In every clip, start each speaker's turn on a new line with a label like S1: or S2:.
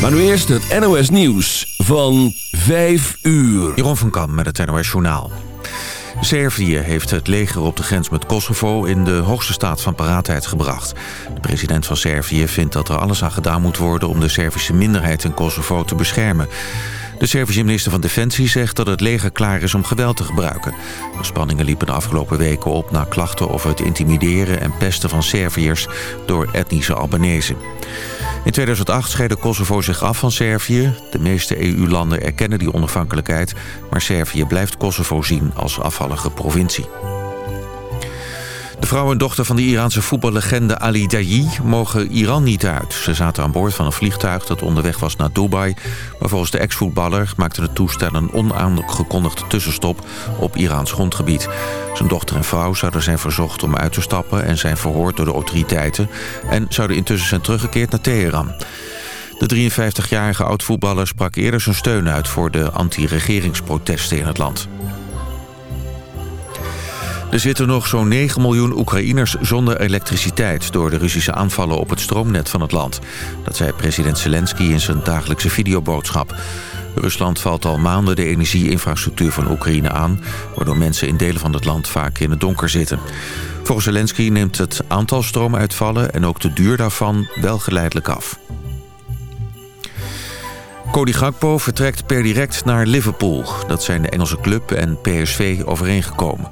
S1: Maar nu eerst het NOS Nieuws van 5 uur.
S2: Jeroen van Kam met het NOS Journaal. Servië heeft het leger op de grens met Kosovo in de hoogste staat van paraatheid gebracht. De president van Servië vindt dat er alles aan gedaan moet worden om de Servische minderheid in Kosovo te beschermen. De Servische minister van Defensie zegt dat het leger klaar is om geweld te gebruiken. De spanningen liepen de afgelopen weken op na klachten over het intimideren en pesten van Serviërs door etnische Albanese. In 2008 scheidde Kosovo zich af van Servië. De meeste EU-landen erkennen die onafhankelijkheid... maar Servië blijft Kosovo zien als afvallige provincie. De vrouw en dochter van de Iraanse voetballegende Ali Dayi mogen Iran niet uit. Ze zaten aan boord van een vliegtuig dat onderweg was naar Dubai. Maar volgens de ex-voetballer maakte het toestel een onaangekondigde tussenstop op Iraans grondgebied. Zijn dochter en vrouw zouden zijn verzocht om uit te stappen en zijn verhoord door de autoriteiten. En zouden intussen zijn teruggekeerd naar Teheran. De 53-jarige oud-voetballer sprak eerder zijn steun uit voor de anti-regeringsprotesten in het land. Er zitten nog zo'n 9 miljoen Oekraïners zonder elektriciteit... door de Russische aanvallen op het stroomnet van het land. Dat zei president Zelensky in zijn dagelijkse videoboodschap. Rusland valt al maanden de energieinfrastructuur van Oekraïne aan... waardoor mensen in delen van het land vaak in het donker zitten. Volgens Zelensky neemt het aantal stroomuitvallen... en ook de duur daarvan wel geleidelijk af. Cody Gakpo vertrekt per direct naar Liverpool. Dat zijn de Engelse club en PSV overeengekomen.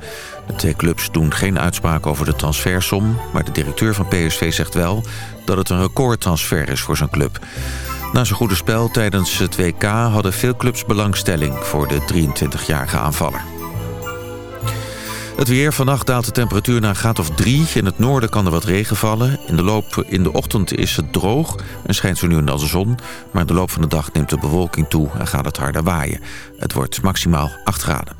S2: De twee clubs doen geen uitspraak over de transfersom... maar de directeur van PSV zegt wel dat het een recordtransfer is voor zijn club. Na zijn goede spel tijdens het WK hadden veel clubs belangstelling... voor de 23-jarige aanvaller. Het weer. Vannacht daalt de temperatuur naar een graad of 3. In het noorden kan er wat regen vallen. In de, loop, in de ochtend is het droog en schijnt zo nu en dan de zon. Maar in de loop van de dag neemt de bewolking toe en gaat het harder waaien. Het wordt maximaal 8 graden.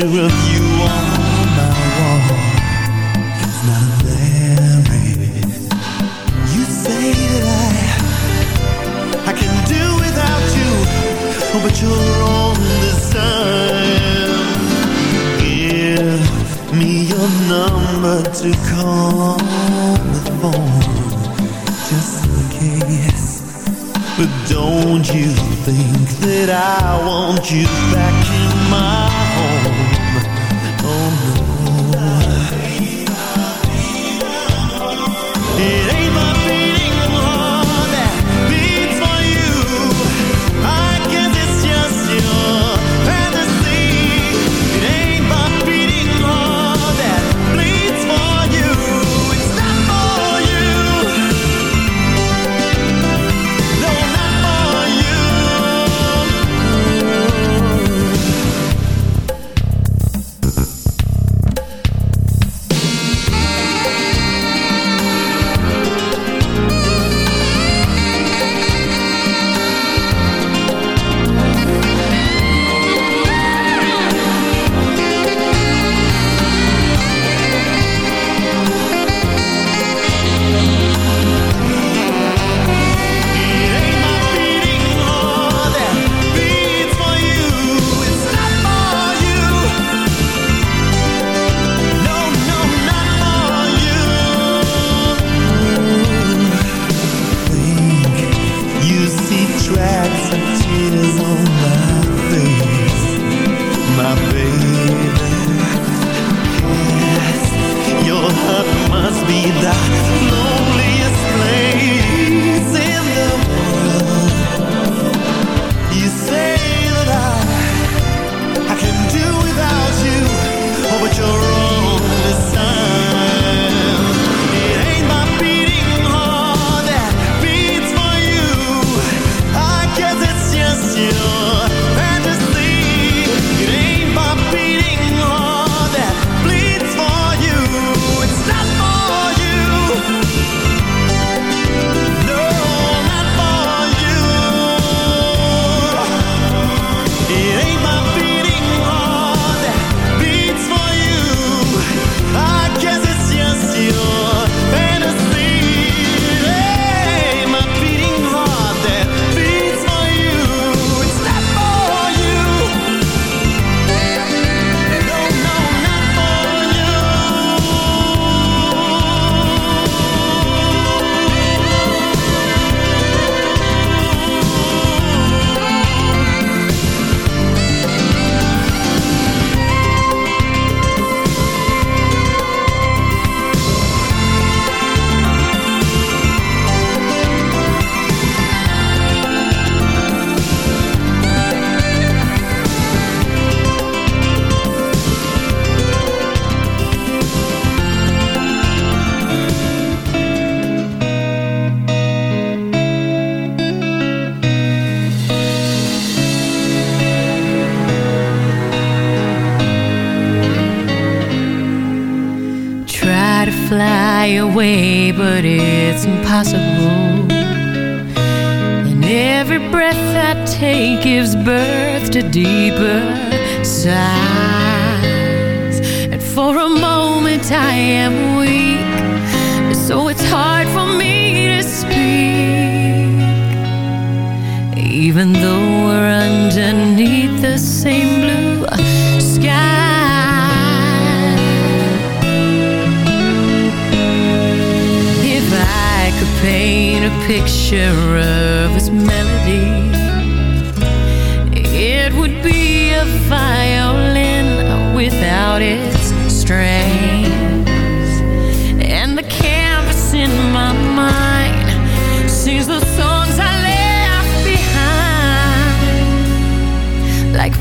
S3: Picture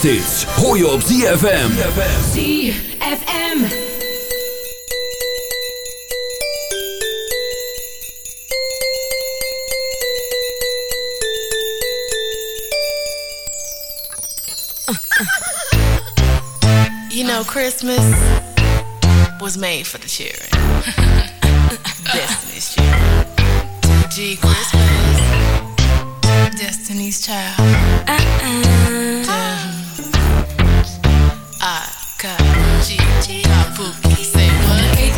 S1: Kersthits hoor je op ZFM.
S4: ZFM.
S5: You know, Christmas was made for the children.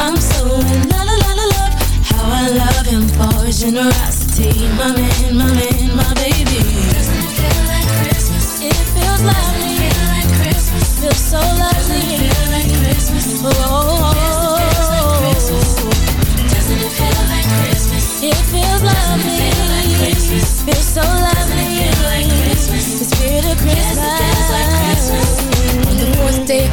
S4: I'm so in la la love. How I love him for his generosity, my man, my man, my baby. Doesn't it feel like Christmas? It feels lovely. It Feel like Christmas. Feels so lovely. Feel like Christmas. Oh. Doesn't it feel like Christmas? It feels lovely. Feel like Christmas. Feels so lovely. Feel like Christmas. The spirit of Christmas.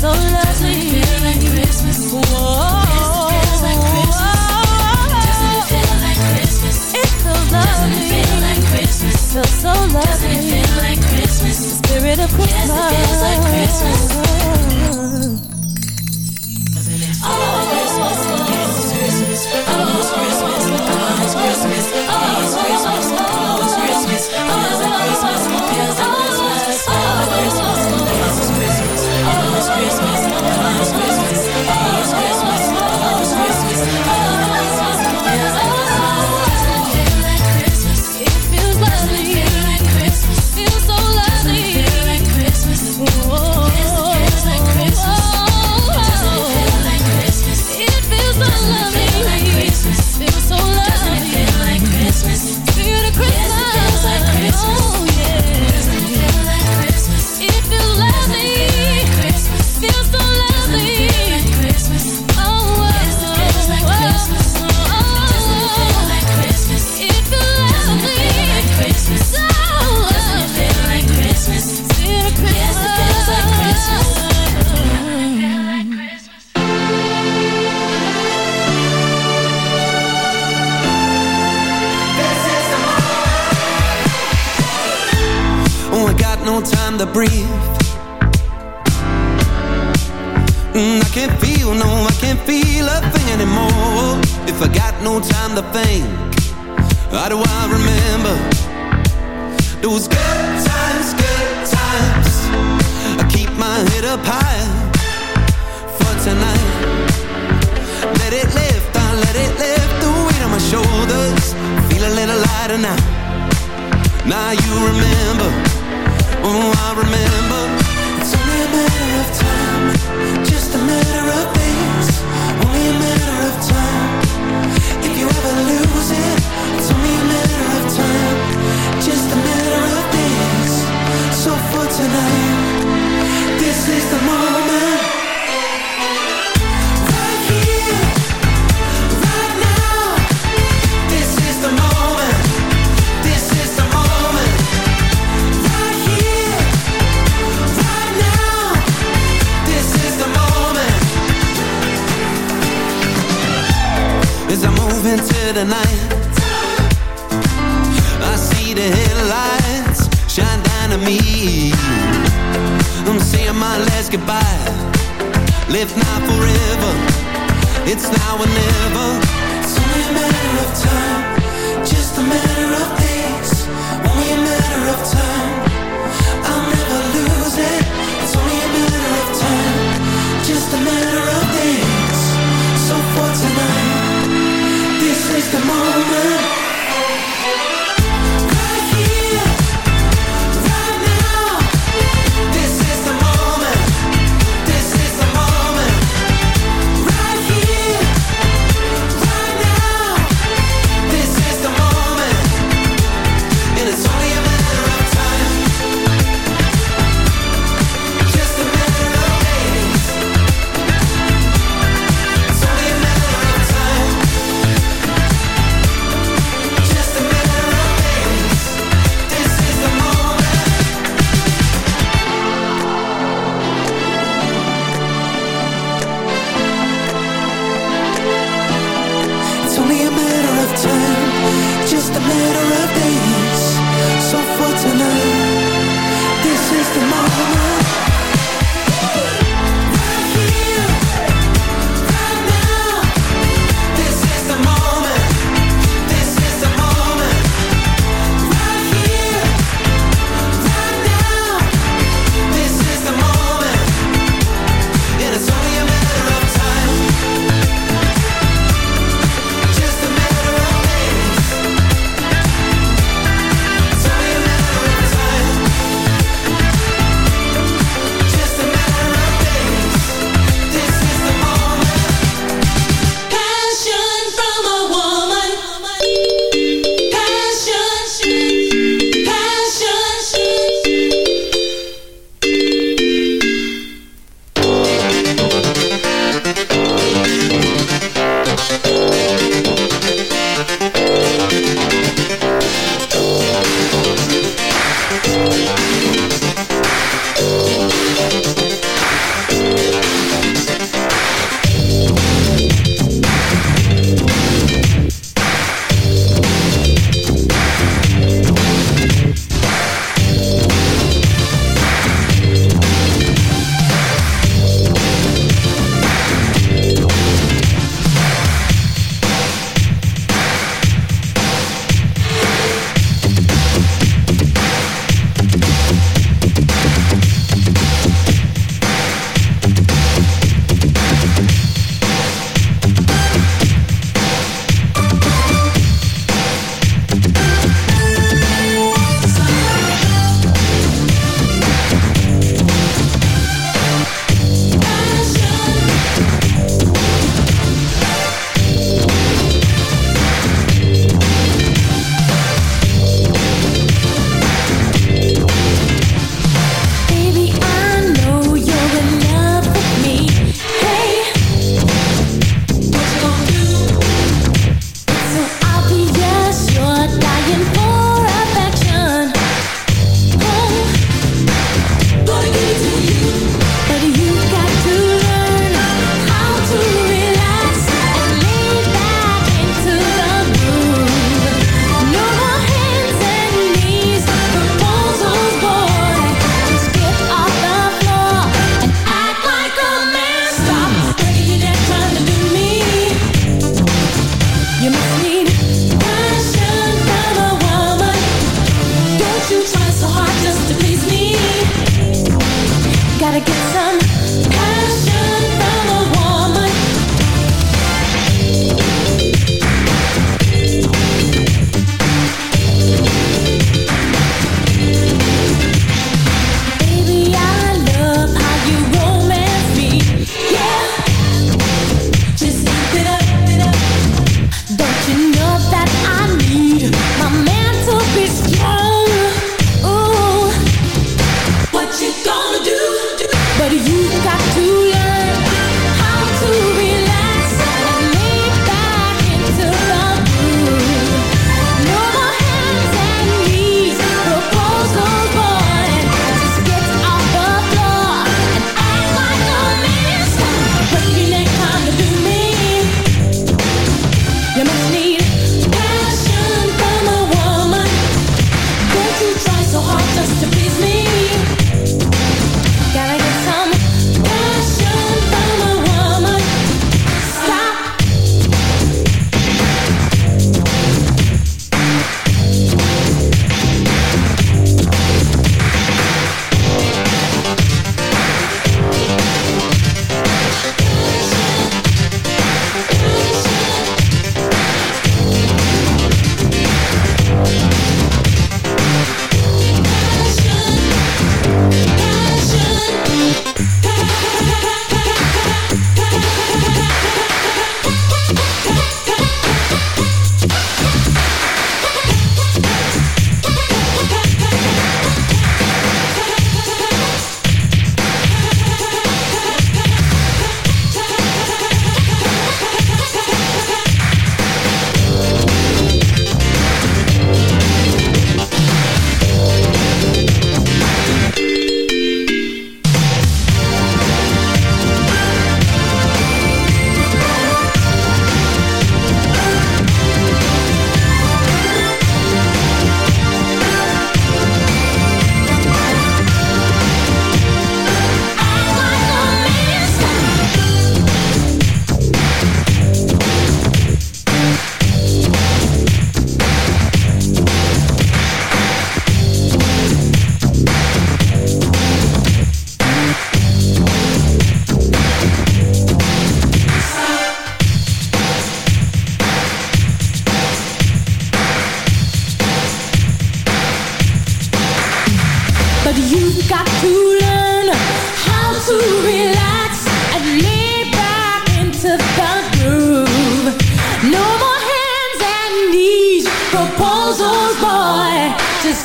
S4: So lovely. Feel like Christmas? Whoa. Feels like Christmas. Doesn't it feel like Christmas? It feels lovely. Doesn't it feel like Christmas? Feels so lovely. Doesn't it feel like Christmas? The spirit of Christmas. Yes, it feels like Christmas. Oh. Doesn't oh.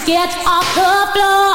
S4: Get off the floor